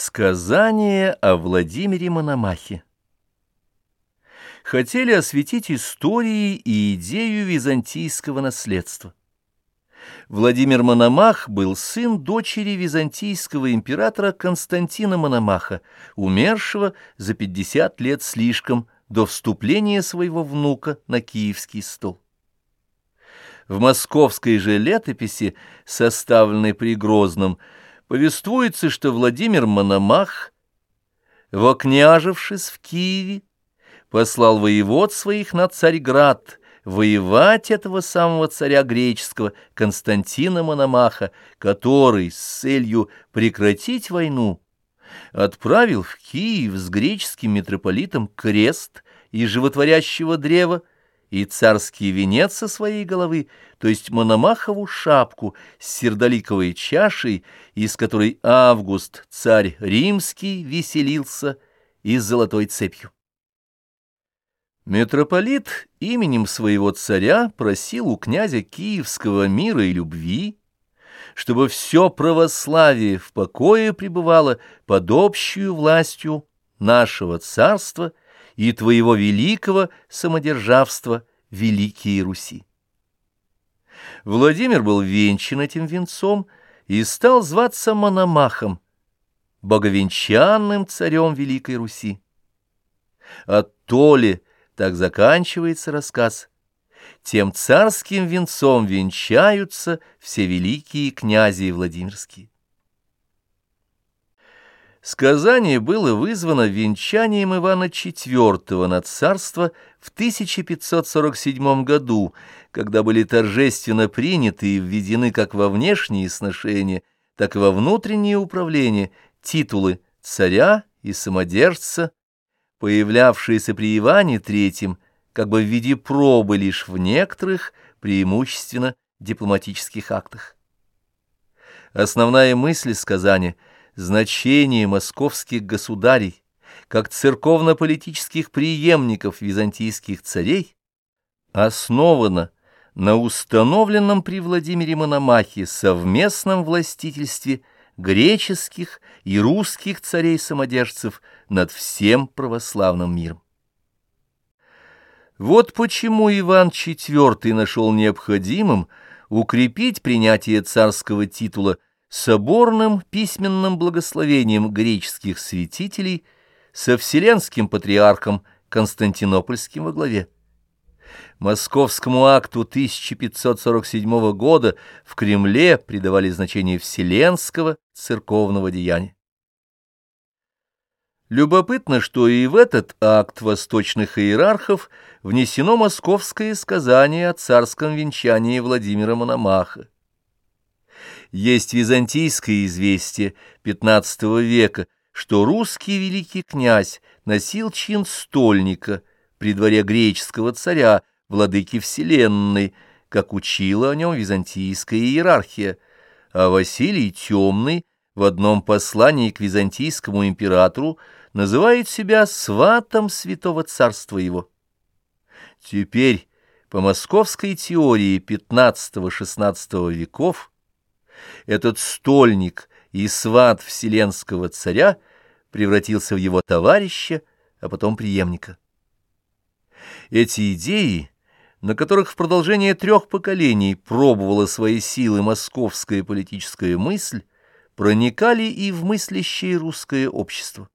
Сказание о Владимире Мономахе Хотели осветить истории и идею византийского наследства. Владимир Мономах был сын дочери византийского императора Константина Мономаха, умершего за 50 лет слишком до вступления своего внука на киевский стол. В московской же летописи, составленной при Грозном, повествуется, что Владимир Мономах, вокняжившись в Киеве, послал воевод своих на Царьград воевать этого самого царя греческого Константина Мономаха, который с целью прекратить войну отправил в Киев с греческим митрополитом крест из животворящего древа, и царский венец со своей головы, то есть мономахову шапку с сердоликовой чашей, из которой Август, царь римский, веселился и с золотой цепью. Митрополит именем своего царя просил у князя Киевского мира и любви, чтобы все православие в покое пребывало под общую властью нашего царства — и твоего великого самодержавства, Великие Руси. Владимир был венчан этим венцом и стал зваться Мономахом, боговенчанным царем Великой Руси. От Толи так заканчивается рассказ. Тем царским венцом венчаются все великие князи Владимирские. Сказание было вызвано венчанием Ивана IV на царство в 1547 году, когда были торжественно приняты и введены как во внешние сношения, так и во внутреннее управление титулы царя и самодержца, появлявшиеся при Иване III как бы в виде пробы лишь в некоторых, преимущественно дипломатических актах. Основная мысль сказания — значение московских государей как церковно-политических преемников византийских царей основано на установленном при Владимире Мономахе совместном властительстве греческих и русских царей-самодержцев над всем православным миром. Вот почему Иван IV нашел необходимым укрепить принятие царского титула соборным письменным благословением греческих святителей со вселенским патриархом Константинопольским во главе. Московскому акту 1547 года в Кремле придавали значение вселенского церковного деяния. Любопытно, что и в этот акт восточных иерархов внесено московское сказание о царском венчании Владимира Мономаха есть византийское известие XV века, что русский великий князь носил чин стольника при дворе греческого царя, владыки Вселенной, как учила о нем византийская иерархия, а Василий Темный в одном послании к византийскому императору называет себя сватом святого царства его. Теперь, по московской теории XV-XVI веков, этот стольник и сват вселенского царя превратился в его товарища, а потом преемника. Эти идеи, на которых в продолжение трех поколений пробовала свои силы московская политическая мысль, проникали и в мыслящее русское общество.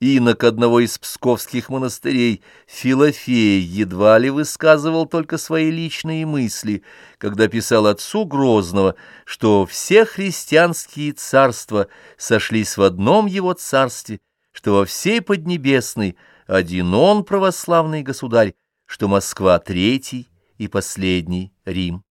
Инок одного из псковских монастырей, Филофей, едва ли высказывал только свои личные мысли, когда писал отцу Грозного, что все христианские царства сошлись в одном его царстве, что во всей Поднебесной один он православный государь, что Москва третий и последний Рим.